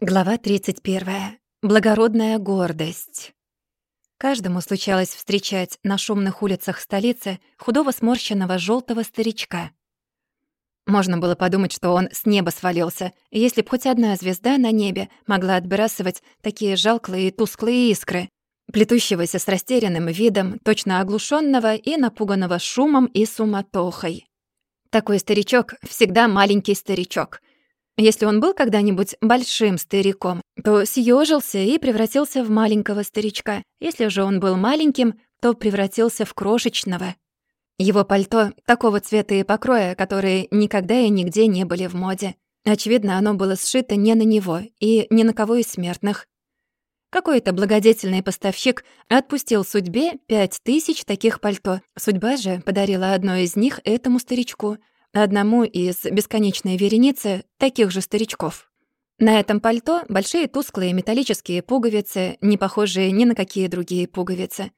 Глава 31. Благородная гордость. Каждому случалось встречать на шумных улицах столицы худого сморщенного желтого старичка. Можно было подумать, что он с неба свалился, если б хоть одна звезда на небе могла отбрасывать такие жалкие и тусклые искры, плетущегося с растерянным видом, точно оглушенного и напуганного шумом и суматохой. Такой старичок всегда маленький старичок — если он был когда-нибудь большим стариком, то съежился и превратился в маленького старичка. Если же он был маленьким, то превратился в крошечного. Его пальто такого цвета и покроя, которые никогда и нигде не были в моде. Очевидно, оно было сшито не на него и ни на кого из смертных. Какой-то благодетельный поставщик отпустил судьбе пять тысяч таких пальто. Судьба же подарила одно из них этому старичку — одному из бесконечной вереницы таких же старичков. На этом пальто большие тусклые металлические пуговицы, не похожие ни на какие другие пуговицы.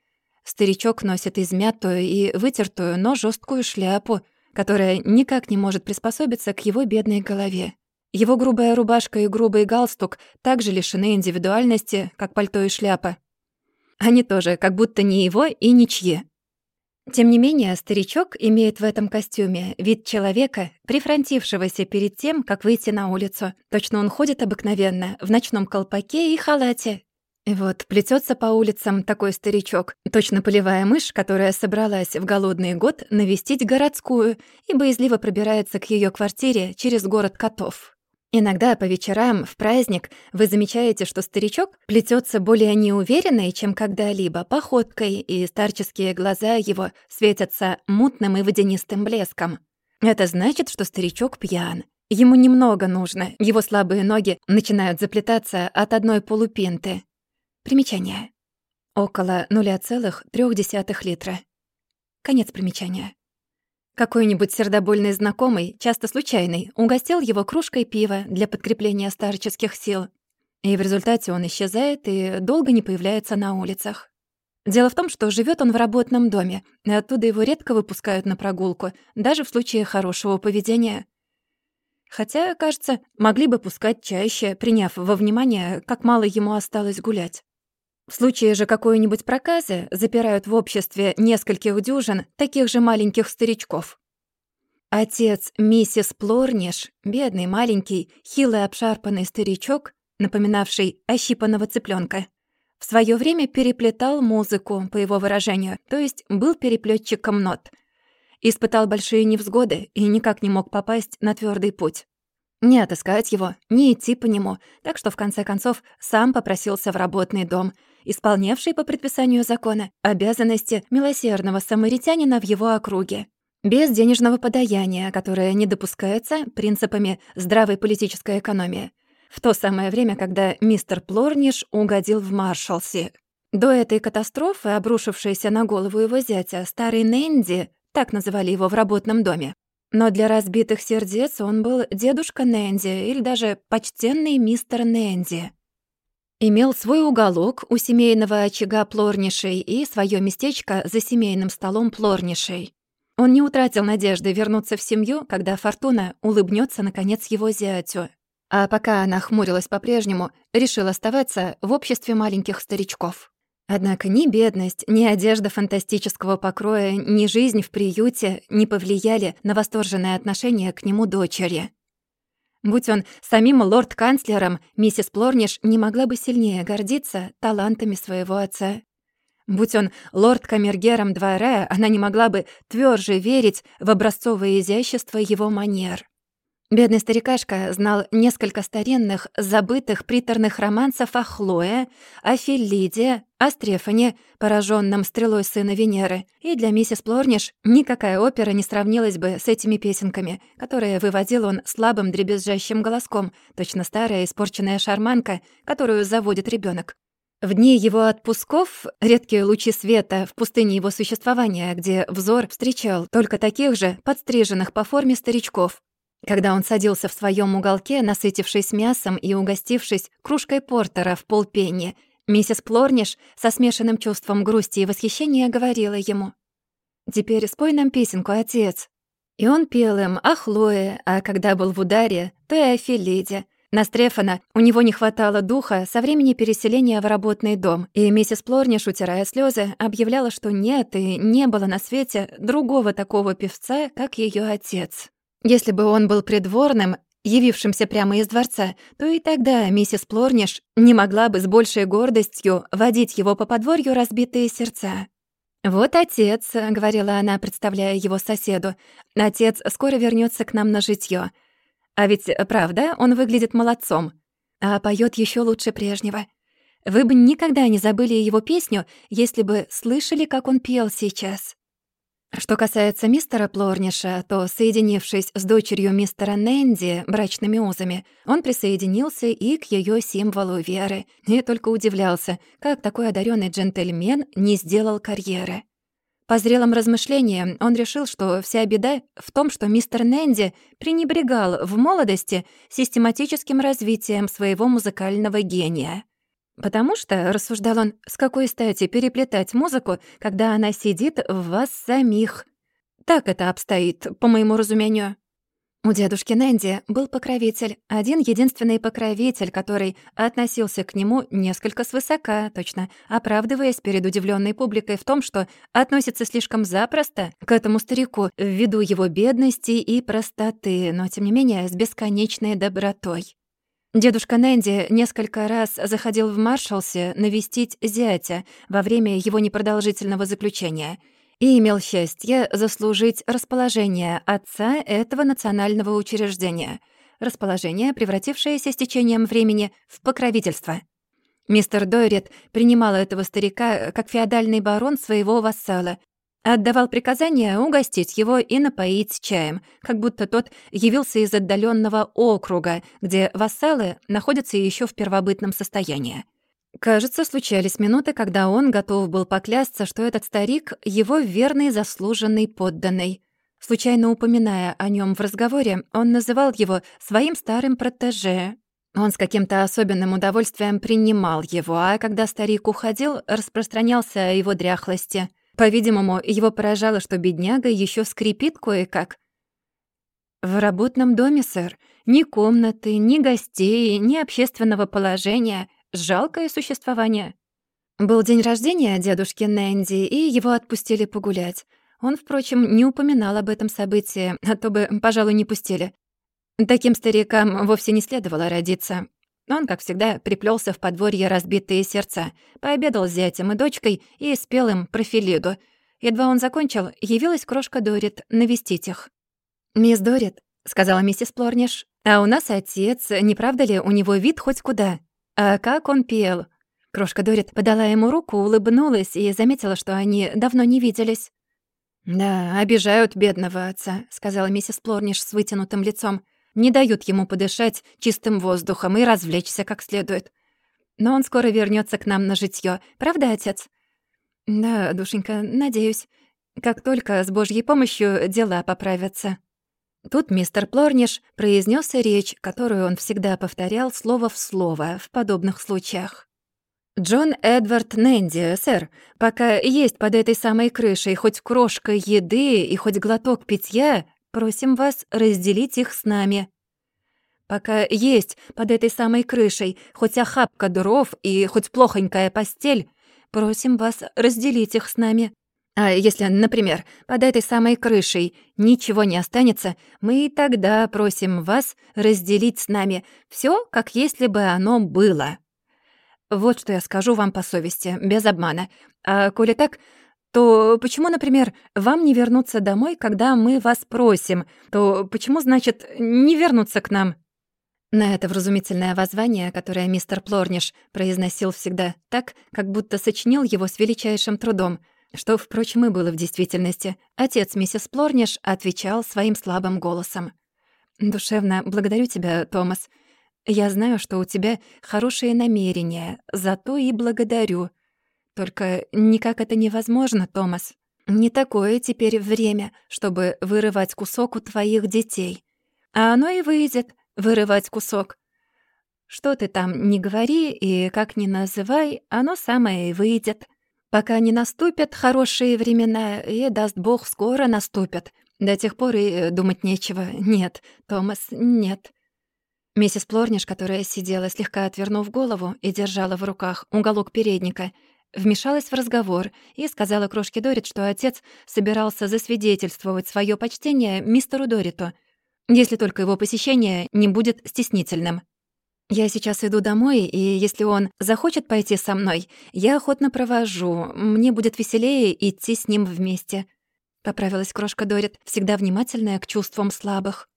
Старичок носит измятую и вытертую, но жесткую шляпу, которая никак не может приспособиться к его бедной голове. Его грубая рубашка и грубый галстук также лишены индивидуальности, как пальто и шляпа. Они тоже как будто не его и ничьи. Тем не менее, старичок имеет в этом костюме вид человека, прифронтившегося перед тем, как выйти на улицу. Точно он ходит обыкновенно, в ночном колпаке и халате. И вот плетется по улицам такой старичок, точно полевая мышь, которая собралась в голодный год навестить городскую и боязливо пробирается к ее квартире через город котов. Иногда по вечерам, в праздник, вы замечаете, что старичок плетется более неуверенной, чем когда-либо, походкой, и старческие глаза его светятся мутным и водянистым блеском. Это значит, что старичок пьян. Ему немного нужно, его слабые ноги начинают заплетаться от одной полупинты. Примечание. Около 0,3 литра. Конец примечания. Какой-нибудь сердобольный знакомый, часто случайный, угостил его кружкой пива для подкрепления старческих сил. И в результате он исчезает и долго не появляется на улицах. Дело в том, что живет он в работном доме, и оттуда его редко выпускают на прогулку, даже в случае хорошего поведения. Хотя, кажется, могли бы пускать чаще, приняв во внимание, как мало ему осталось гулять. В случае же какой-нибудь проказы запирают в обществе нескольких дюжин таких же маленьких старичков. Отец миссис Плорниш, бедный, маленький, хилый обшарпанный старичок, напоминавший ощипанного цыпленка, в свое время переплетал музыку, по его выражению, то есть был переплетчиком нот. Испытал большие невзгоды и никак не мог попасть на твердый путь. Не отыскать его, не идти по нему, так что в конце концов сам попросился в работный дом, исполнявший по предписанию закона обязанности милосердного самаритянина в его округе. Без денежного подаяния, которое не допускается принципами здравой политической экономии. В то самое время, когда мистер Плорниш угодил в Маршалси. До этой катастрофы, обрушившейся на голову его зятя, старый Нэнди, так называли его в работном доме, но для разбитых сердец он был дедушка Нэнди или даже почтенный мистер Нэнди. Имел свой уголок у семейного очага Плорнишей и свое местечко за семейным столом Плорнишей. Он не утратил надежды вернуться в семью, когда Фортуна улыбнется наконец его зятю. А пока она хмурилась по-прежнему, решил оставаться в обществе маленьких старичков. Однако ни бедность, ни одежда фантастического покроя, ни жизнь в приюте не повлияли на восторженное отношение к нему дочери. Будь он самим лорд-канцлером, миссис Плорниш не могла бы сильнее гордиться талантами своего отца. Будь он лорд-камергером двора, она не могла бы тверже верить в образцовое изящество его манер. Бедный старикашка знал несколько старинных, забытых приторных романсов о Хлое, о Филлиде, о Стрефане, пораженном стрелой сына Венеры. И для миссис Плорниш никакая опера не сравнилась бы с этими песенками, которые выводил он слабым дребезжащим голоском, точно старая испорченная шарманка, которую заводит ребенок. В дни его отпусков, редкие лучи света в пустыне его существования, где взор встречал только таких же, подстриженных по форме старичков, когда он садился в своем уголке, насытившись мясом и угостившись кружкой портера в полпенни, миссис Плорниш со смешанным чувством грусти и восхищения говорила ему. «Теперь спой нам песенку, отец». И он пел им о Хлое, а когда был в ударе, то и о Филиде. На Стрефана у него не хватало духа со времени переселения в работный дом, и миссис Плорниш, утирая слезы, объявляла, что нет и не было на свете другого такого певца, как ее отец. Если бы он был придворным, явившимся прямо из дворца, то и тогда миссис Плорниш не могла бы с большей гордостью водить его по подворью разбитые сердца. «Вот отец», — говорила она, представляя его соседу, — «отец скоро вернется к нам на житьё. А ведь, правда, он выглядит молодцом, а поет еще лучше прежнего. Вы бы никогда не забыли его песню, если бы слышали, как он пел сейчас». Что касается мистера Плорниша, то, соединившись с дочерью мистера Нэнди брачными узами, он присоединился и к ее символу веры, и только удивлялся, как такой одаренный джентльмен не сделал карьеры. По зрелым размышлениям он решил, что вся беда в том, что мистер Нэнди пренебрегал в молодости систематическим развитием своего музыкального гения. Потому что, рассуждал он, с какой стати переплетать музыку, когда она сидит в вас самих? Так это обстоит, по моему разумению. У дедушки Нэнди был покровитель, один единственный покровитель, который относился к нему несколько свысока, точно оправдываясь перед удивленной публикой в том, что относится слишком запросто к этому старику ввиду его бедности и простоты, но, тем не менее, с бесконечной добротой. Дедушка Нэнди несколько раз заходил в Маршалсе навестить зятя во время его непродолжительного заключения и имел счастье заслужить расположение отца этого национального учреждения, расположение, превратившееся с течением времени в покровительство. Мистер Дойрет принимал этого старика как феодальный барон своего вассала Отдавал приказание угостить его и напоить чаем, как будто тот явился из отдаленного округа, где вассалы находятся еще в первобытном состоянии. Кажется, случались минуты, когда он готов был поклясться, что этот старик — его верный заслуженный подданный. Случайно упоминая о нем в разговоре, он называл его своим старым протеже. Он с каким-то особенным удовольствием принимал его, а когда старик уходил, распространялся о его дряхлости — по-видимому, его поражало, что бедняга еще скрипит кое-как. «В работном доме, сэр, ни комнаты, ни гостей, ни общественного положения. Жалкое существование». Был день рождения дедушки Нэнди, и его отпустили погулять. Он, впрочем, не упоминал об этом событии, а то бы, пожалуй, не пустили. Таким старикам вовсе не следовало родиться. Он, как всегда, приплелся в подворье разбитые сердца, пообедал с зятем и дочкой и спел им про Филиду. Едва он закончил, явилась крошка Дорит навестить их. «Мисс Дорит», — сказала миссис Плорниш, «а у нас отец, не правда ли, у него вид хоть куда? А как он пел?» Крошка Дорит подала ему руку, улыбнулась и заметила, что они давно не виделись. «Да, обижают бедного отца», — сказала миссис Плорниш с вытянутым лицом не дают ему подышать чистым воздухом и развлечься как следует. Но он скоро вернется к нам на житьё, правда, отец? Да, душенька, надеюсь. Как только с Божьей помощью дела поправятся. Тут мистер Плорниш произнес речь, которую он всегда повторял слово в слово в подобных случаях. «Джон Эдвард Нэнди, сэр, пока есть под этой самой крышей хоть крошка еды и хоть глоток питья, Просим вас разделить их с нами. Пока есть под этой самой крышей хоть охапка дров и хоть плохонькая постель, просим вас разделить их с нами. А если, например, под этой самой крышей ничего не останется, мы и тогда просим вас разделить с нами все, как если бы оно было. Вот что я скажу вам по совести, без обмана. А коли так, то почему, например, вам не вернуться домой, когда мы вас просим? То почему, значит, не вернуться к нам?» На это вразумительное воззвание, которое мистер Плорниш произносил всегда так, как будто сочинил его с величайшим трудом, что, впрочем, и было в действительности, отец миссис Плорниш отвечал своим слабым голосом. «Душевно благодарю тебя, Томас. Я знаю, что у тебя хорошие намерения, зато и благодарю. Только никак это невозможно, Томас. Не такое теперь время, чтобы вырывать кусок у твоих детей. А оно и выйдет, вырывать кусок. Что ты там не говори и как ни называй, оно самое и выйдет. Пока не наступят хорошие времена, и, даст бог, скоро наступят. До тех пор и думать нечего. Нет, Томас, нет. Миссис Плорниш, которая сидела, слегка отвернув голову и держала в руках уголок передника, вмешалась в разговор и сказала крошке Дорит, что отец собирался засвидетельствовать свое почтение мистеру Дориту, если только его посещение не будет стеснительным. «Я сейчас иду домой, и если он захочет пойти со мной, я охотно провожу. Мне будет веселее идти с ним вместе», — поправилась крошка Дорит, всегда внимательная к чувствам слабых.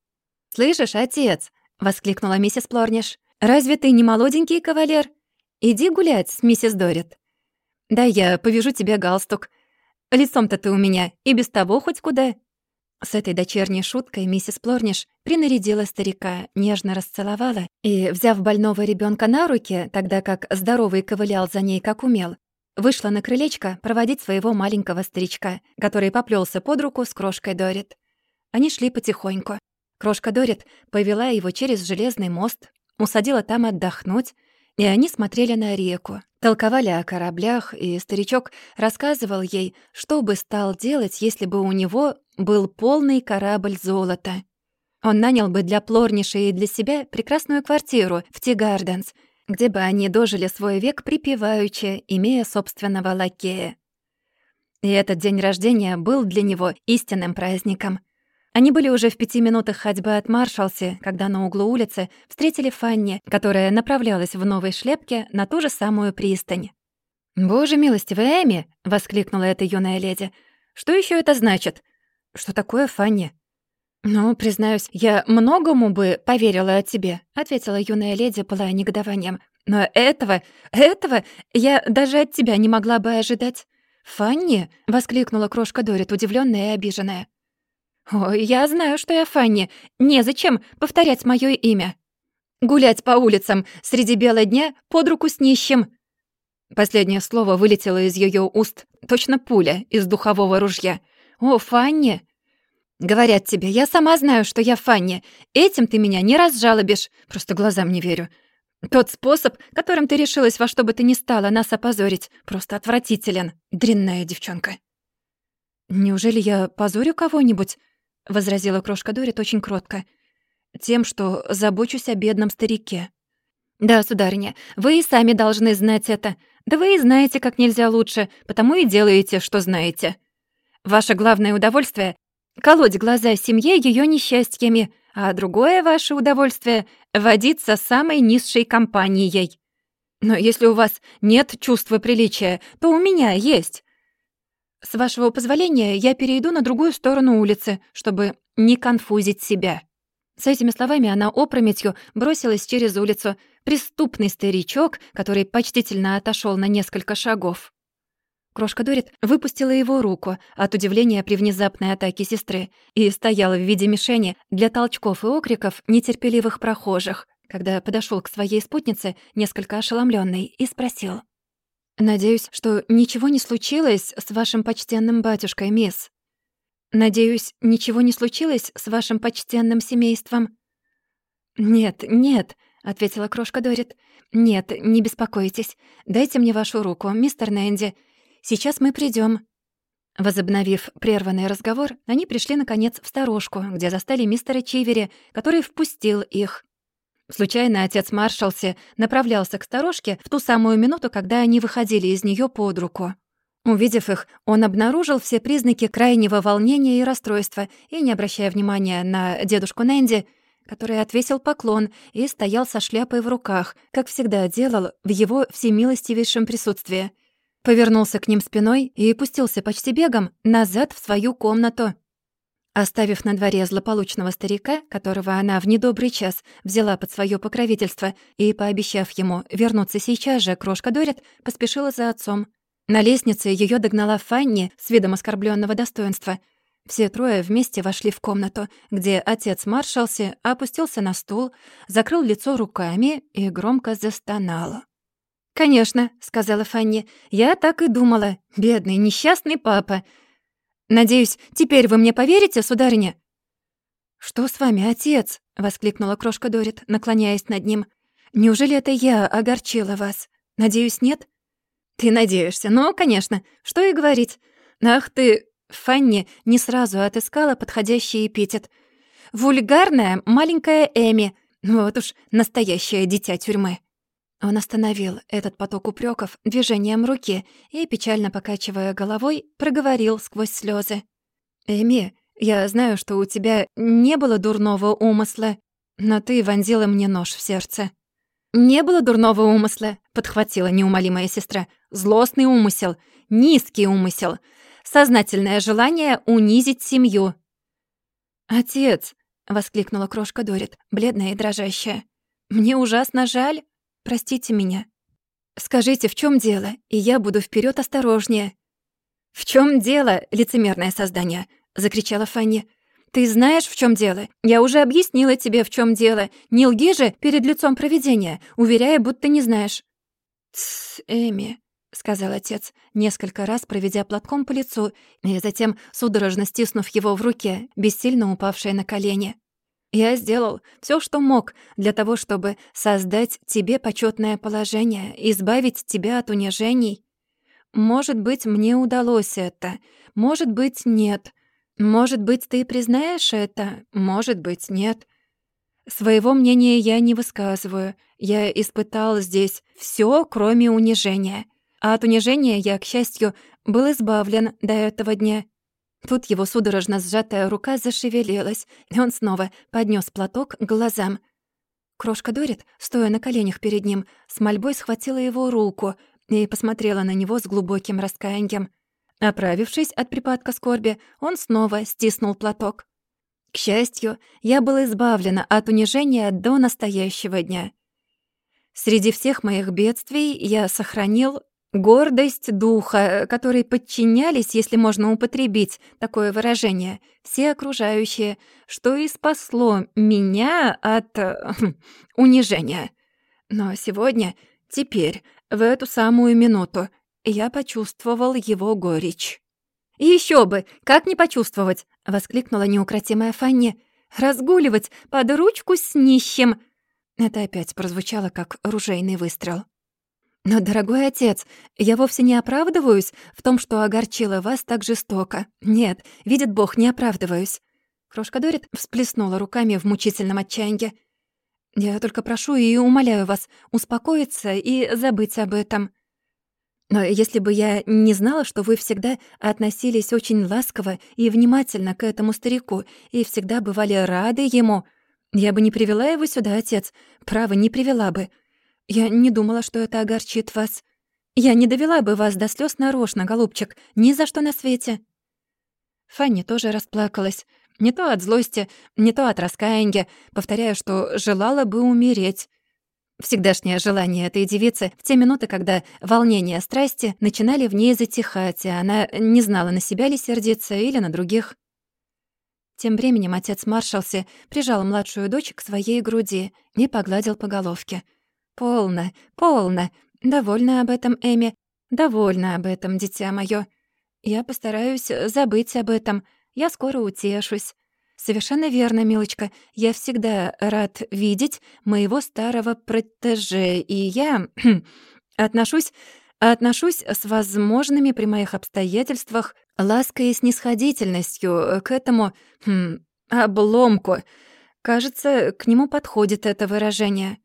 «Слышишь, отец?» — воскликнула миссис Плорниш. «Разве ты не молоденький кавалер? Иди гулять с миссис Дорит. Да я повяжу тебе галстук. Лицом-то ты у меня и без того хоть куда». С этой дочерней шуткой миссис Плорниш принарядила старика, нежно расцеловала и, взяв больного ребенка на руки, тогда как здоровый ковылял за ней как умел, вышла на крылечко проводить своего маленького старичка, который поплелся под руку с крошкой Дорит. Они шли потихоньку. Крошка Дорит повела его через железный мост, усадила там отдохнуть, и они смотрели на реку, толковали о кораблях, и старичок рассказывал ей, что бы стал делать, если бы у него был полный корабль золота. Он нанял бы для Плорниша и для себя прекрасную квартиру в Ти-Гарденс, где бы они дожили свой век припеваючи, имея собственного лакея. И этот день рождения был для него истинным праздником — они были уже в пяти минутах ходьбы от Маршалси, когда на углу улицы встретили Фанни, которая направлялась в новой шлепке на ту же самую пристань. «Боже милостивый, Эми!» — воскликнула эта юная леди. «Что еще это значит? Что такое Фанни?» «Ну, признаюсь, я многому бы поверила о тебе», — ответила юная леди, пылая негодованием. «Но этого, этого я даже от тебя не могла бы ожидать». «Фанни?» — воскликнула крошка Дорит, удивленная и обиженная. «Ой, я знаю, что я Фанни. Незачем повторять моё имя. Гулять по улицам среди бела дня под руку с нищим». Последнее слово вылетело из её уст, точно пуля из духового ружья. «О, Фанни!» «Говорят тебе, я сама знаю, что я Фанни. Этим ты меня не разжалобишь. Просто глазам не верю. Тот способ, которым ты решилась во что бы ты ни стала нас опозорить, просто отвратителен. Дрянная девчонка». «Неужели я позорю кого-нибудь?» — возразила крошка Дорит очень кротко. «Тем, что забочусь о бедном старике». «Да, сударыня, вы и сами должны знать это. Да вы и знаете, как нельзя лучше, потому и делаете, что знаете. Ваше главное удовольствие — колоть глаза семье ее несчастьями, а другое ваше удовольствие — водиться самой низшей компанией. Но если у вас нет чувства приличия, то у меня есть. «С вашего позволения, я перейду на другую сторону улицы, чтобы не конфузить себя». С этими словами она опрометью бросилась через улицу. Преступный старичок, который почтительно отошел на несколько шагов. Крошка Дорит выпустила его руку от удивления при внезапной атаке сестры и стояла в виде мишени для толчков и окриков нетерпеливых прохожих, когда подошел к своей спутнице, несколько ошеломленный, и спросил. «Надеюсь, что ничего не случилось с вашим почтенным батюшкой, мисс. Надеюсь, ничего не случилось с вашим почтенным семейством?» «Нет, нет», — ответила крошка Дорит. «Нет, не беспокойтесь. Дайте мне вашу руку, мистер Нэнди. Сейчас мы придем. Возобновив прерванный разговор, они пришли, наконец, в сторожку, где застали мистера Чивери, который впустил их. Случайно отец Маршалси направлялся к сторожке в ту самую минуту, когда они выходили из нее под руку. Увидев их, он обнаружил все признаки крайнего волнения и расстройства и, не обращая внимания на дедушку Нэнди, который отвесил поклон и стоял со шляпой в руках, как всегда делал в его всемилостивейшем присутствии, повернулся к ним спиной и пустился почти бегом назад в свою комнату. Оставив на дворе злополучного старика, которого она в недобрый час взяла под свое покровительство, и, пообещав ему вернуться сейчас же, крошка Дорит поспешила за отцом. На лестнице ее догнала Фанни с видом оскорбленного достоинства. Все трое вместе вошли в комнату, где отец маршался, опустился на стул, закрыл лицо руками и громко застонал. «Конечно», — сказала Фанни, — «я так и думала. Бедный, несчастный папа. Надеюсь, теперь вы мне поверите, сударыня?» «Что с вами, отец?» — воскликнула крошка Дорит, наклоняясь над ним. «Неужели это я огорчила вас? Надеюсь, нет?» «Ты надеешься? Ну, конечно. Что и говорить. Ах ты...» Фанни не сразу отыскала подходящий эпитет. «Вульгарная маленькая Эми. Вот уж настоящее дитя тюрьмы. Он остановил этот поток упреков движением руки и, печально покачивая головой, проговорил сквозь слезы: «Эми, я знаю, что у тебя не было дурного умысла, но ты вонзила мне нож в сердце». «Не было дурного умысла», — подхватила неумолимая сестра. «Злостный умысел, низкий умысел, сознательное желание унизить семью». «Отец», — воскликнула крошка Дорит, бледная и дрожащая. «Мне ужасно жаль. Простите меня. Скажите, в чем дело, и я буду вперед осторожнее». «В чем дело, лицемерное создание?» — закричала Фанни. «Ты знаешь, в чем дело? Я уже объяснила тебе, в чем дело. Не лги же перед лицом провидения, уверяя, будто не знаешь». «Тсс, Эми», — сказал отец, несколько раз проведя платком по лицу и затем судорожно стиснув его в руке, бессильно упавшее на колени. «Я сделал все, что мог для того, чтобы создать тебе почетное положение, избавить тебя от унижений. Может быть, мне удалось это, может быть, нет». Может быть, ты признаешь это, может быть, нет. Своего мнения я не высказываю. Я испытал здесь все, кроме унижения. А от унижения я, к счастью, был избавлен до этого дня. Тут его судорожно сжатая рука зашевелилась, и он снова поднес платок к глазам. Крошка Дорит, стоя на коленях перед ним, с мольбой схватила его руку и посмотрела на него с глубоким раскаянием. Оправившись от припадка скорби, он снова стиснул платок. К счастью, я была избавлена от унижения до настоящего дня. Среди всех моих бедствий я сохранил гордость духа, которой подчинялись, если можно употребить такое выражение, все окружающие, что и спасло меня от э, унижения. Но сегодня, теперь, в эту самую минуту, я почувствовал его горечь. Еще бы! Как не почувствовать?» — воскликнула неукротимая Фанни. «Разгуливать под ручку с нищим!» Это опять прозвучало, как ружейный выстрел. «Но, дорогой отец, я вовсе не оправдываюсь в том, что огорчила вас так жестоко. Нет, видит Бог, не оправдываюсь». Крошка Дорит всплеснула руками в мучительном отчаянии. «Я только прошу и умоляю вас успокоиться и забыть об этом». Но если бы я не знала, что вы всегда относились очень ласково и внимательно к этому старику и всегда бывали рады ему, я бы не привела его сюда, отец. Право, не привела бы. Я не думала, что это огорчит вас. Я не довела бы вас до слез нарочно, голубчик, ни за что на свете». Фанни тоже расплакалась. Не то от злости, не то от раскаяния, повторяя, что желала бы умереть. Всегдашнее желание этой девицы в те минуты, когда волнение страсти начинали в ней затихать, и она не знала, на себя ли сердиться или на других. Тем временем отец Маршалси прижал младшую дочь к своей груди и погладил по головке. «Полно, полно. Довольна об этом, Эми. Довольна об этом, дитя моё. Я постараюсь забыть об этом. Я скоро утешусь. «Совершенно верно, милочка. Я всегда рад видеть моего старого протеже, и я отношусь, отношусь с возможными при моих обстоятельствах лаской и снисходительностью к этому хм, обломку. Кажется, к нему подходит это выражение.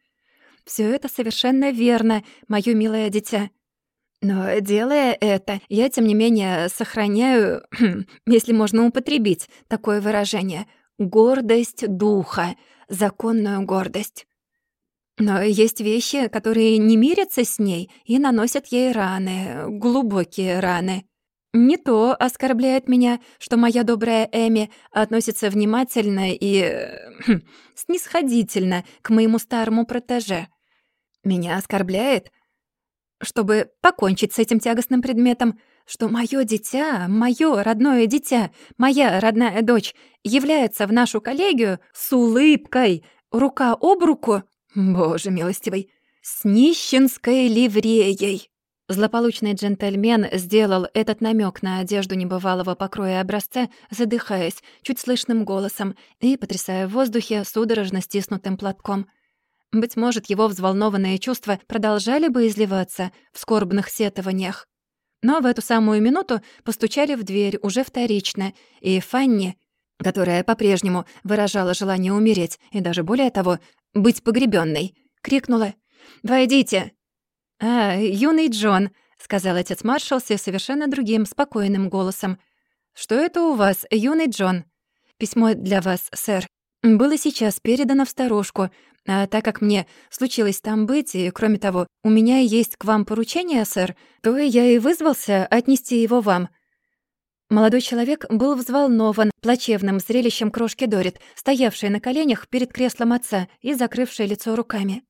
Все это совершенно верно, моё милое дитя. Но делая это, я, тем не менее, сохраняю, если можно употребить такое выражение, гордость духа, законную гордость. Но есть вещи, которые не мирятся с ней и наносят ей раны, глубокие раны. Не то оскорбляет меня, что моя добрая Эми относится внимательно и снисходительно к моему старому протеже. Меня оскорбляет, чтобы покончить с этим тягостным предметом, что моё дитя, моё родное дитя, моя родная дочь является в нашу коллегию с улыбкой, рука об руку, боже милостивый, с нищенской ливреей. Злополучный джентльмен сделал этот намек на одежду небывалого покроя образца, задыхаясь, чуть слышным голосом и потрясая в воздухе судорожно стиснутым платком — быть может, его взволнованные чувства продолжали бы изливаться в скорбных сетованиях. Но в эту самую минуту постучали в дверь уже вторично, и Фанни, которая по-прежнему выражала желание умереть и даже более того, быть погребенной, крикнула. «Войдите!» «А, юный Джон», — сказал отец Маршалси совершенно другим, спокойным голосом. «Что это у вас, юный Джон?» «Письмо для вас, сэр. Было сейчас передано в сторожку, а так как мне случилось там быть, и, кроме того, у меня есть к вам поручение, сэр, то я и вызвался отнести его вам». Молодой человек был взволнован плачевным зрелищем крошки Дорит, стоявшей на коленях перед креслом отца и закрывшей лицо руками.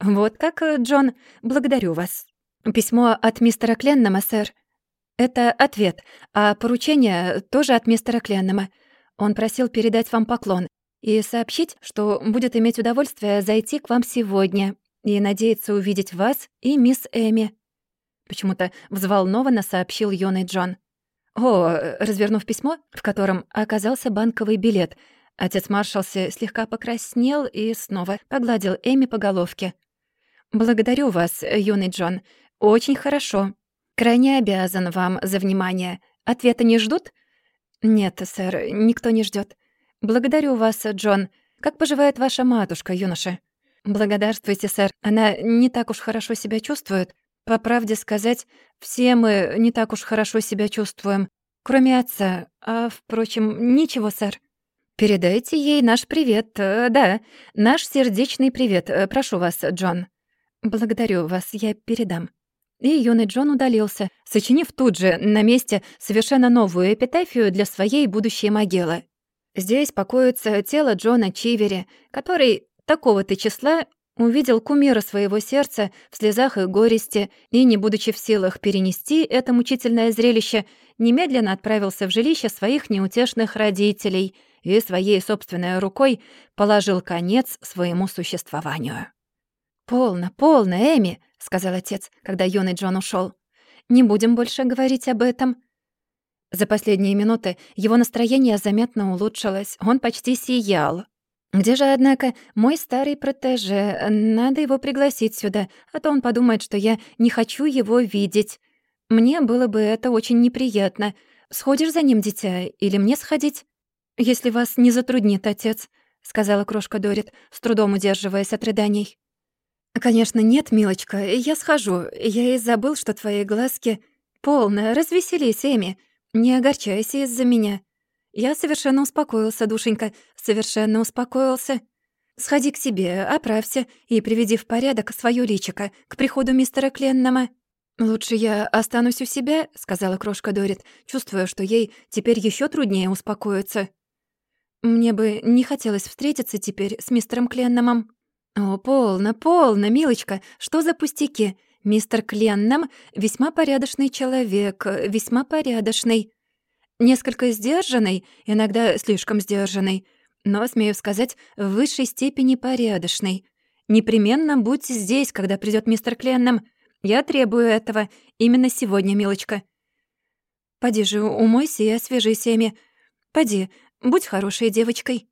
«Вот как, Джон, благодарю вас. Письмо от мистера Кленнама, сэр. Это ответ, а поручение тоже от мистера Кленнама. Он просил передать вам поклон и сообщить, что будет иметь удовольствие зайти к вам сегодня и надеется увидеть вас и мисс Эми». Почему-то взволнованно сообщил юный Джон. О, развернув письмо, в котором оказался банковый билет, отец Маршалси слегка покраснел и снова погладил Эми по головке. «Благодарю вас, юный Джон. Очень хорошо. Крайне обязан вам за внимание. Ответа не ждут?» «Нет, сэр, никто не ждет. Благодарю вас, Джон. Как поживает ваша матушка, юноша?» «Благодарствуйте, сэр. Она не так уж хорошо себя чувствует. По правде сказать, все мы не так уж хорошо себя чувствуем, кроме отца. А, впрочем, ничего, сэр. Передайте ей наш привет. Э, да, наш сердечный привет. Э, прошу вас, Джон. Благодарю вас, я передам. И юный Джон удалился, сочинив тут же на месте совершенно новую эпитафию для своей будущей могилы. Здесь покоится тело Джона Чивери, который такого-то числа увидел кумира своего сердца в слезах и горести и, не будучи в силах перенести это мучительное зрелище, немедленно отправился в жилище своих неутешных родителей и своей собственной рукой положил конец своему существованию. «Полно, полно, Эми», — сказал отец, когда юный Джон ушел. «Не будем больше говорить об этом». За последние минуты его настроение заметно улучшилось, он почти сиял. «Где же, однако, мой старый протеже? Надо его пригласить сюда, а то он подумает, что я не хочу его видеть. Мне было бы это очень неприятно. Сходишь за ним, дитя, или мне сходить?» «Если вас не затруднит, отец», — сказала крошка Дорит, с трудом удерживаясь от рыданий. «Конечно, нет, милочка, я схожу. Я и забыл, что твои глазки...» «Полно, развеселись, Эми. Не огорчайся из-за меня. Я совершенно успокоился, душенька, совершенно успокоился. Сходи к себе, оправься и приведи в порядок своё личико к приходу мистера Кленнама». «Лучше я останусь у себя», — сказала крошка Дорит, чувствуя, что ей теперь ещё труднее успокоиться. «Мне бы не хотелось встретиться теперь с мистером Кленнамом». «О, полно, полно, милочка, что за пустяки? Мистер Кленнам весьма порядочный человек, весьма порядочный. Несколько сдержанный, иногда слишком сдержанный, но, смею сказать, в высшей степени порядочный. Непременно будь здесь, когда придет мистер Кленнам. Я требую этого именно сегодня, милочка. Поди же, умойся и освежись, Эми. Поди, будь хорошей девочкой».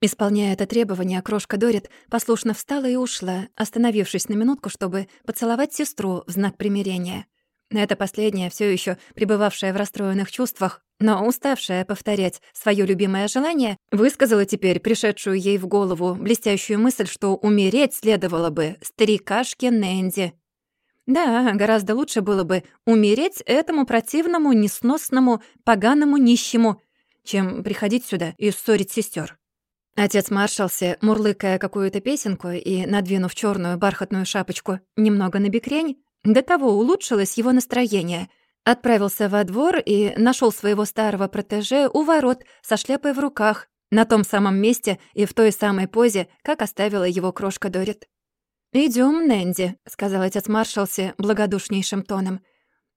Исполняя это требование, крошка Дорит послушно встала и ушла, остановившись на минутку, чтобы поцеловать сестру в знак примирения. Это последняя, все еще пребывавшая в расстроенных чувствах, но уставшая повторять свое любимое желание, высказала теперь пришедшую ей в голову блестящую мысль, что умереть следовало бы старикашке Нэнди. Да, гораздо лучше было бы умереть этому противному, несносному, поганому нищему, чем приходить сюда и ссорить сестер. Отец маршался, мурлыкая какую-то песенку и, надвинув черную бархатную шапочку немного на бекрень, до того улучшилось его настроение. Отправился во двор и нашел своего старого протеже у ворот со шляпой в руках, на том самом месте и в той самой позе, как оставила его крошка Дорит. Идем, Нэнди», — сказал отец Маршалси благодушнейшим тоном.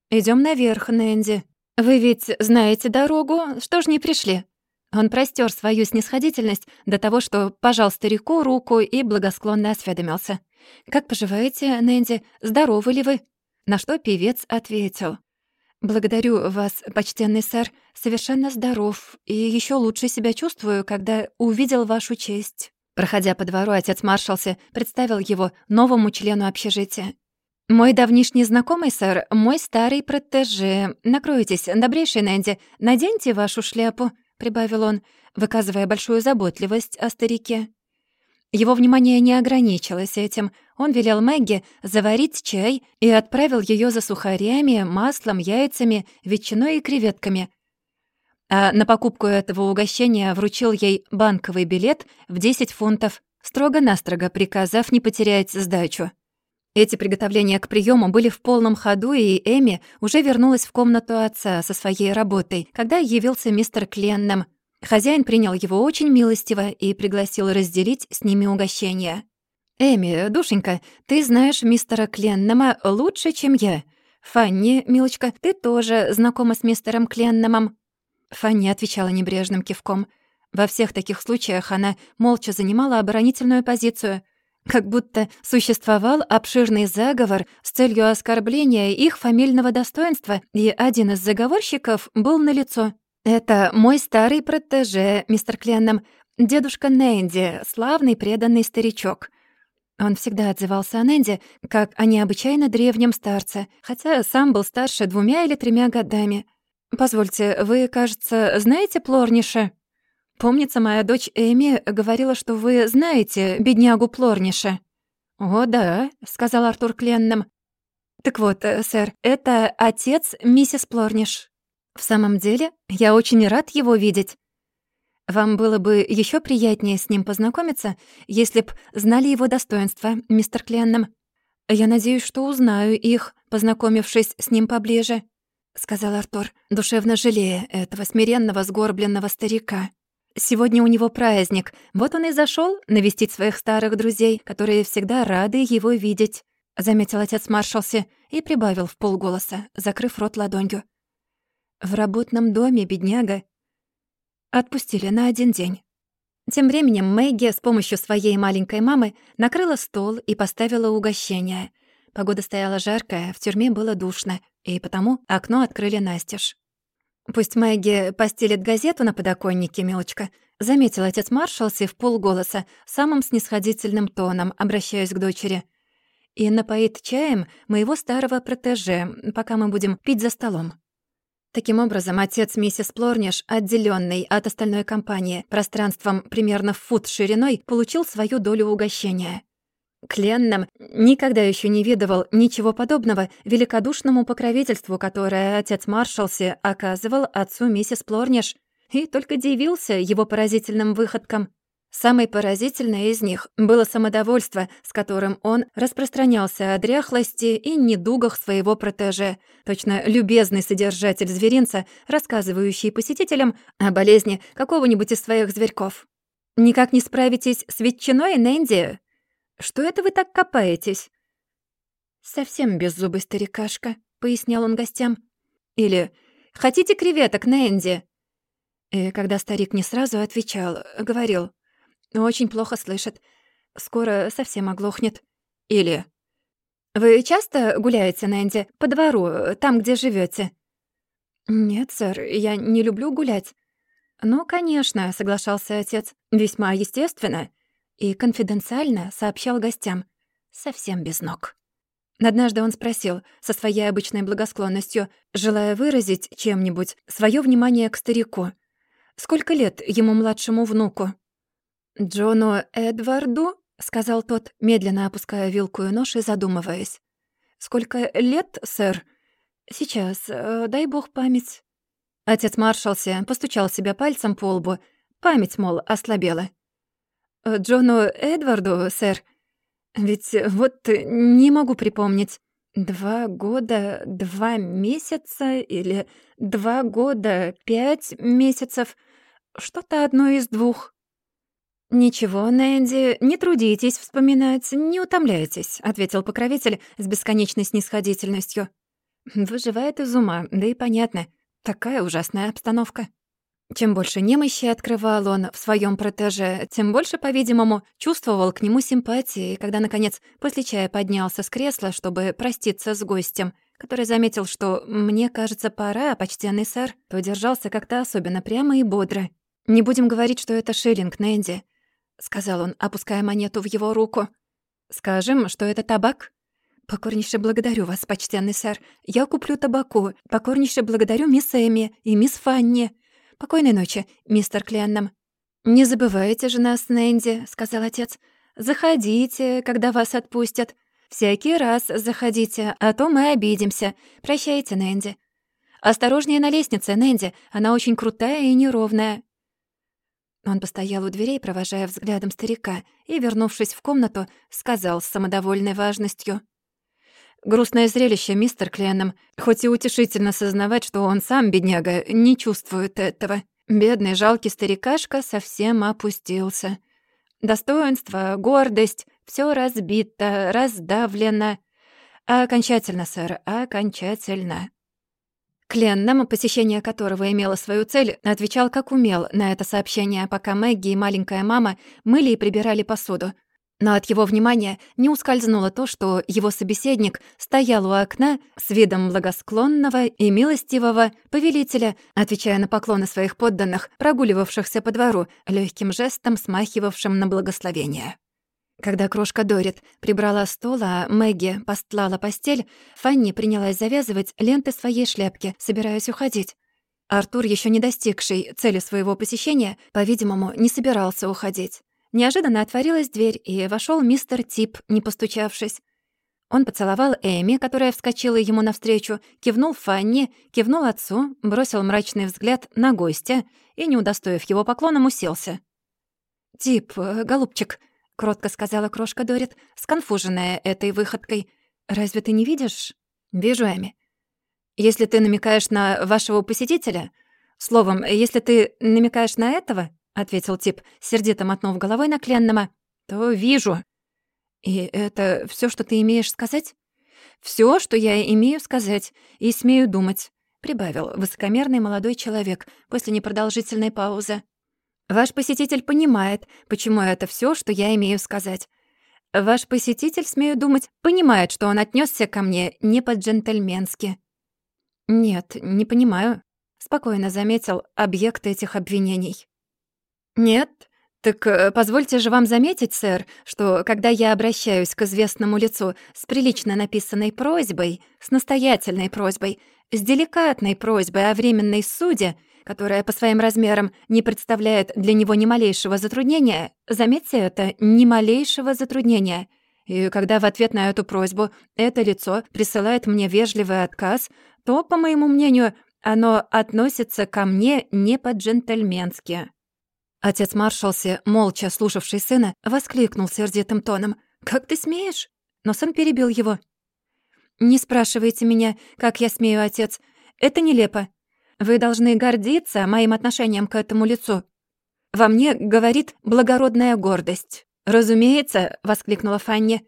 Идем наверх, Нэнди. Вы ведь знаете дорогу, что ж не пришли?» Он простер свою снисходительность до того, что пожал старику руку и благосклонно осведомился. «Как поживаете, Нэнди? Здоровы ли вы?» На что певец ответил. «Благодарю вас, почтенный сэр, совершенно здоров и еще лучше себя чувствую, когда увидел вашу честь». Проходя по двору, отец маршался представил его новому члену общежития. «Мой давнишний знакомый, сэр, мой старый протеже. Накройтесь, добрейший Нэнди, наденьте вашу шляпу», — прибавил он, выказывая большую заботливость о старике. Его внимание не ограничилось этим. Он велел Мэгги заварить чай и отправил ее за сухарями, маслом, яйцами, ветчиной и креветками. А на покупку этого угощения вручил ей банковый билет в 10 фунтов, строго-настрого приказав не потерять сдачу. Эти приготовления к приему были в полном ходу, и Эми уже вернулась в комнату отца со своей работой, когда явился мистер Кленном. Хозяин принял его очень милостиво и пригласил разделить с ними угощение. «Эми, душенька, ты знаешь мистера Кленнама лучше, чем я. Фанни, милочка, ты тоже знакома с мистером Кленнамом?» Фанни отвечала небрежным кивком. Во всех таких случаях она молча занимала оборонительную позицию — как будто существовал обширный заговор с целью оскорбления их фамильного достоинства, и один из заговорщиков был налицо. «Это мой старый протеже, мистер Кленном, дедушка Нэнди, славный преданный старичок». Он всегда отзывался о Нэнди как о необычайно древнем старце, хотя сам был старше двумя или тремя годами. «Позвольте, вы, кажется, знаете Плорниша?» Помнится, моя дочь Эми говорила, что вы знаете беднягу Плорниша». «О, да», — сказал Артур Кленном. «Так вот, э, сэр, это отец миссис Плорниш. В самом деле, я очень рад его видеть. Вам было бы еще приятнее с ним познакомиться, если б знали его достоинства, мистер Кленном. Я надеюсь, что узнаю их, познакомившись с ним поближе», — сказал Артур, душевно жалея этого смиренного, сгорбленного старика. Сегодня у него праздник. Вот он и зашел навестить своих старых друзей, которые всегда рады его видеть», — заметил отец Маршалси и прибавил в полголоса, закрыв рот ладонью. «В работном доме, бедняга. Отпустили на один день». Тем временем Мэгги с помощью своей маленькой мамы накрыла стол и поставила угощение. Погода стояла жаркая, в тюрьме было душно, и потому окно открыли настежь. «Пусть Мэгги постелит газету на подоконнике, милочка», — заметил отец Маршалси в полголоса, самым снисходительным тоном, обращаясь к дочери. «И напоит чаем моего старого протеже, пока мы будем пить за столом». Таким образом, отец миссис Плорниш, отделенный от остальной компании пространством примерно в фут шириной, получил свою долю угощения. Кленном никогда еще не видывал ничего подобного великодушному покровительству, которое отец Маршалси оказывал отцу миссис Плорниш, и только дивился его поразительным выходкам. Самой поразительной из них было самодовольство, с которым он распространялся о дряхлости и недугах своего протеже, точно любезный содержатель зверинца, рассказывающий посетителям о болезни какого-нибудь из своих зверьков. «Никак не справитесь с ветчиной, Нэнди?» Что это вы так копаетесь?» «Совсем беззубый старикашка», — пояснял он гостям. Или «Хотите креветок, Нэнди?» И когда старик не сразу отвечал, говорил «Очень плохо слышит. Скоро совсем оглохнет». Или «Вы часто гуляете, Нэнди, по двору, там, где живете? «Нет, сэр, я не люблю гулять». «Ну, конечно», — соглашался отец. «Весьма естественно и конфиденциально сообщал гостям. Совсем без ног. Однажды он спросил, со своей обычной благосклонностью, желая выразить чем-нибудь свое внимание к старику. «Сколько лет ему младшему внуку?» «Джону Эдварду?» — сказал тот, медленно опуская вилку и нож и задумываясь. «Сколько лет, сэр?» «Сейчас, э, дай бог память». Отец маршался, постучал себя пальцем по лбу. Память, мол, ослабела. Э, Джону Эдварду, сэр. Ведь вот не могу припомнить. Два года, два месяца или два года, пять месяцев. Что-то одно из двух. «Ничего, Нэнди, не трудитесь вспоминать, не утомляйтесь», — ответил покровитель с бесконечной снисходительностью. «Выживает из ума, да и понятно. Такая ужасная обстановка». Чем больше немощи открывал он в своем протеже, тем больше, по-видимому, чувствовал к нему симпатии, когда, наконец, после чая поднялся с кресла, чтобы проститься с гостем, который заметил, что «мне кажется, пора, почтенный сэр», то держался как-то особенно прямо и бодро. «Не будем говорить, что это шиллинг, Нэнди», — сказал он, опуская монету в его руку. «Скажем, что это табак?» «Покорнейше благодарю вас, почтенный сэр. Я куплю табаку. Покорнейше благодарю мисс Эми и мисс Фанни». «Покойной ночи, мистер Кленном». «Не забывайте же нас, Нэнди», — сказал отец. Заходите, когда вас отпустят. Всякий раз заходите, а то мы обидимся. Прощайте, Нэнди. Осторожнее на лестнице, Нэнди. Она очень крутая и неровная». Он постоял у дверей, провожая взглядом старика, и, вернувшись в комнату, сказал с самодовольной важностью. «Грустное зрелище, мистер Кленном. Хоть и утешительно сознавать, что он сам, бедняга, не чувствует этого. Бедный жалкий старикашка совсем опустился. Достоинство, гордость — все разбито, раздавлено. Окончательно, сэр, окончательно». Кленном, посещение которого имело свою цель, отвечал как умел на это сообщение, пока Мэгги и маленькая мама мыли и прибирали посуду. Но от его внимания не ускользнуло то, что его собеседник стоял у окна с видом благосклонного и милостивого повелителя, отвечая на поклоны своих подданных, прогуливавшихся по двору, легким жестом смахивавшим на благословение. Когда крошка Дорит прибрала стол, а Мэгги постлала постель, Фанни принялась завязывать ленты своей шляпки, собираясь уходить. Артур, еще не достигший цели своего посещения, по-видимому, не собирался уходить. Неожиданно отворилась дверь, и вошел мистер Тип, не постучавшись. Он поцеловал Эми, которая вскочила ему навстречу, кивнул Фанни, кивнул отцу, бросил мрачный взгляд на гостя и, не удостоив его поклоном, уселся. «Тип, э, голубчик», — кротко сказала крошка Дорит, сконфуженная этой выходкой. «Разве ты не видишь?» «Вижу, Эми. Если ты намекаешь на вашего посетителя... Словом, если ты намекаешь на этого, — ответил тип, сердито мотнув головой на Кленнама, — то вижу. И это все, что ты имеешь сказать? Все, что я имею сказать и смею думать, — прибавил высокомерный молодой человек после непродолжительной паузы. Ваш посетитель понимает, почему это все, что я имею сказать. Ваш посетитель, смею думать, понимает, что он отнесся ко мне не по-джентльменски. Нет, не понимаю, спокойно заметил объект этих обвинений. Нет? Так э, позвольте же вам заметить, сэр, что когда я обращаюсь к известному лицу с прилично написанной просьбой, с настоятельной просьбой, с деликатной просьбой о временной суде, которая по своим размерам не представляет для него ни малейшего затруднения, заметьте это, ни малейшего затруднения. И когда в ответ на эту просьбу это лицо присылает мне вежливый отказ, то, по моему мнению, оно относится ко мне не по-джентльменски». Отец Маршалси, молча слушавший сына, воскликнул сердитым тоном. «Как ты смеешь?» Но сын перебил его. «Не спрашивайте меня, как я смею, отец. Это нелепо. Вы должны гордиться моим отношением к этому лицу. Во мне говорит благородная гордость». «Разумеется», — воскликнула Фанни.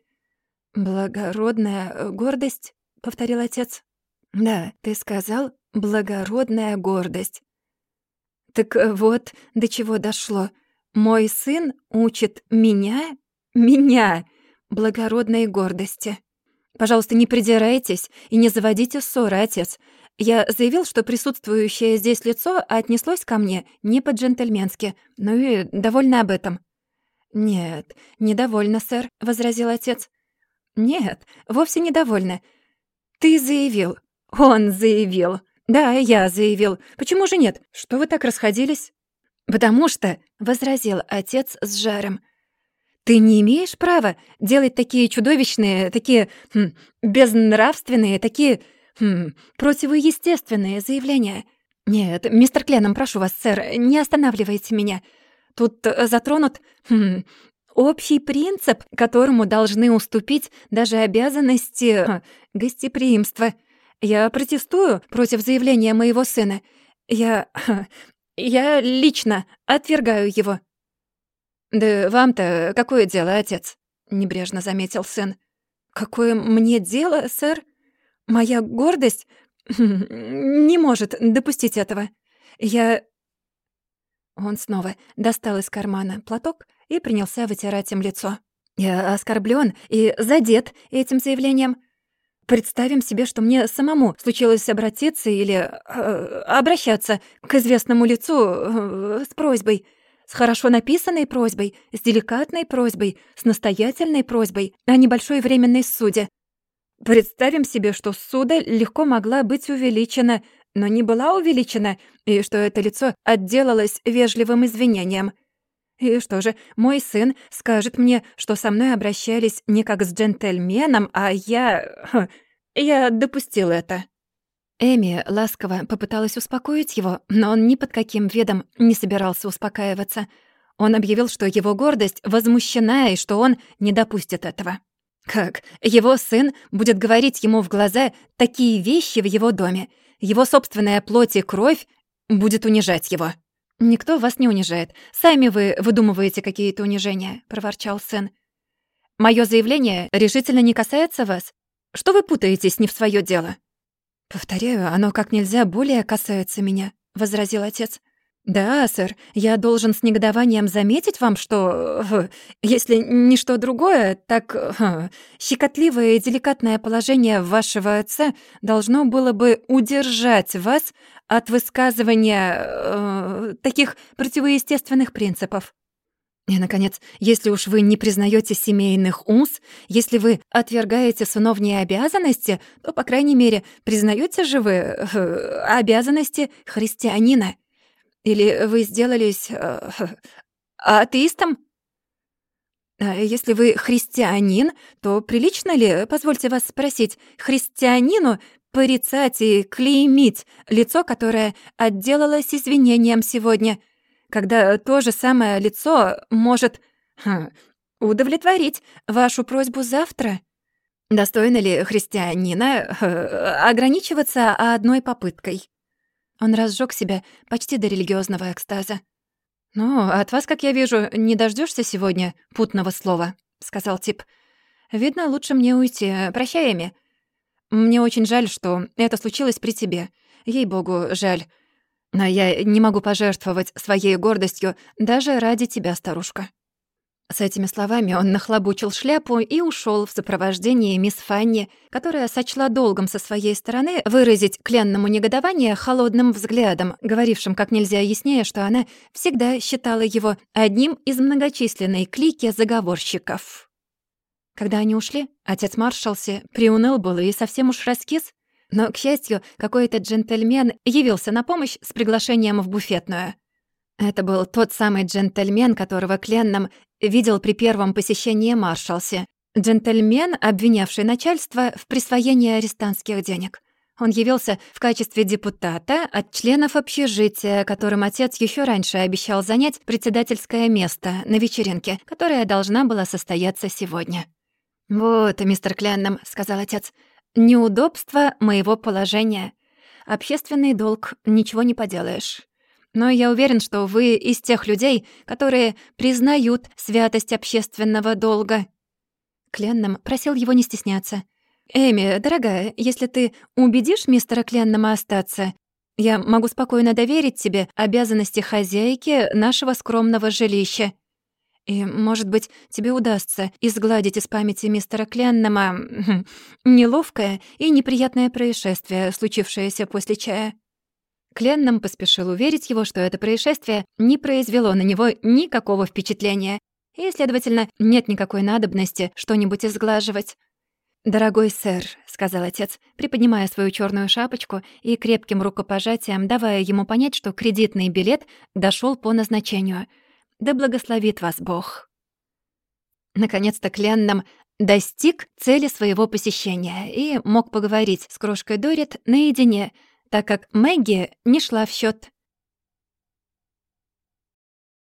«Благородная гордость?» — повторил отец. «Да, ты сказал «благородная гордость». Так вот, до чего дошло. Мой сын учит меня, меня, благородной гордости. Пожалуйста, не придирайтесь и не заводите ссоры, отец. Я заявил, что присутствующее здесь лицо отнеслось ко мне не по-джентльменски, ну и довольна об этом». «Нет, недовольна, сэр», — возразил отец. «Нет, вовсе недовольна. Ты заявил». «Он заявил». «Да, я заявил. Почему же нет? Что вы так расходились?» «Потому что», — возразил отец с жаром, «ты не имеешь права делать такие чудовищные, такие хм, безнравственные, такие Хм, противоестественные заявления. Нет, мистер Кленом, прошу вас, сэр, не останавливайте меня. Тут затронут хм, общий принцип, которому должны уступить даже обязанности э, гостеприимства. Я протестую против заявления моего сына. Я... я лично отвергаю его». «Да вам-то какое дело, отец?» — небрежно заметил сын. «Какое мне дело, сэр? Моя гордость не может допустить этого. Я...» Он снова достал из кармана платок и принялся вытирать им лицо. «Я оскорблён и задет этим заявлением. Представим себе, что мне самому случилось обратиться или э, обращаться к известному лицу э, с просьбой, с хорошо написанной просьбой, с деликатной просьбой, с настоятельной просьбой о небольшой временной суде. Представим себе, что суда легко могла быть увеличена, но не была увеличена, и что это лицо отделалось вежливым извинением. И что же, мой сын скажет мне, что со мной обращались не как с джентльменом, а я... я допустил это». Эми ласково попыталась успокоить его, но он ни под каким видом не собирался успокаиваться. Он объявил, что его гордость возмущена и что он не допустит этого. Как? Его сын будет говорить ему в глаза такие вещи в его доме. Его собственная плоть и кровь будет унижать его. «Никто вас не унижает. Сами вы выдумываете какие-то унижения», — проворчал сын. «Моё заявление решительно не касается вас. Что вы путаетесь не в своё дело?» «Повторяю, оно как нельзя более касается меня», — возразил отец. «Да, сэр, я должен с негодованием заметить вам, что, э, если не что другое, так э, щекотливое и деликатное положение вашего отца должно было бы удержать вас от высказывания э, таких противоестественных принципов. И, наконец, если уж вы не признаете семейных уз, если вы отвергаете сыновние обязанности, то, по крайней мере, признаете же вы э, обязанности христианина». Или вы сделались э, атеистом? А если вы христианин, то прилично ли, позвольте вас спросить, христианину порицать и клеймить лицо, которое отделалось извинением сегодня, когда то же самое лицо может хм, удовлетворить вашу просьбу завтра? Достойно ли христианина э, ограничиваться одной попыткой? Он разжег себя почти до религиозного экстаза. «Ну, от вас, как я вижу, не дождешься сегодня путного слова», — сказал тип. «Видно, лучше мне уйти. Прощай, Эми. Мне очень жаль, что это случилось при тебе. Ей-богу, жаль. Но я не могу пожертвовать своей гордостью даже ради тебя, старушка». С этими словами он нахлобучил шляпу и ушел в сопровождении мисс Фанни, которая сочла долгом со своей стороны выразить кленному негодование холодным взглядом, говорившим как нельзя яснее, что она всегда считала его одним из многочисленной клики заговорщиков. Когда они ушли, отец маршался, приуныл было и совсем уж раскис, но, к счастью, какой-то джентльмен явился на помощь с приглашением в буфетную. Это был тот самый джентльмен, которого Кленном видел при первом посещении Маршалси. Джентльмен, обвинявший начальство в присвоении арестантских денег. Он явился в качестве депутата от членов общежития, которым отец еще раньше обещал занять председательское место на вечеринке, которая должна была состояться сегодня. «Вот, мистер Кленном», — сказал отец, — «неудобство моего положения. Общественный долг, ничего не поделаешь. Но я уверен, что вы из тех людей, которые признают святость общественного долга». Кленном просил его не стесняться. «Эми, дорогая, если ты убедишь мистера Кленнома остаться, я могу спокойно доверить тебе обязанности хозяйки нашего скромного жилища. И, может быть, тебе удастся изгладить из памяти мистера Кленнома хм, неловкое и неприятное происшествие, случившееся после чая». Кленном поспешил уверить его, что это происшествие не произвело на него никакого впечатления, и, следовательно, нет никакой надобности что-нибудь изглаживать. «Дорогой сэр», — сказал отец, приподнимая свою черную шапочку и крепким рукопожатием давая ему понять, что кредитный билет дошел по назначению. «Да благословит вас Бог». Наконец-то Кленном достиг цели своего посещения и мог поговорить с крошкой Дорит наедине — так как Мэгги не шла в счет.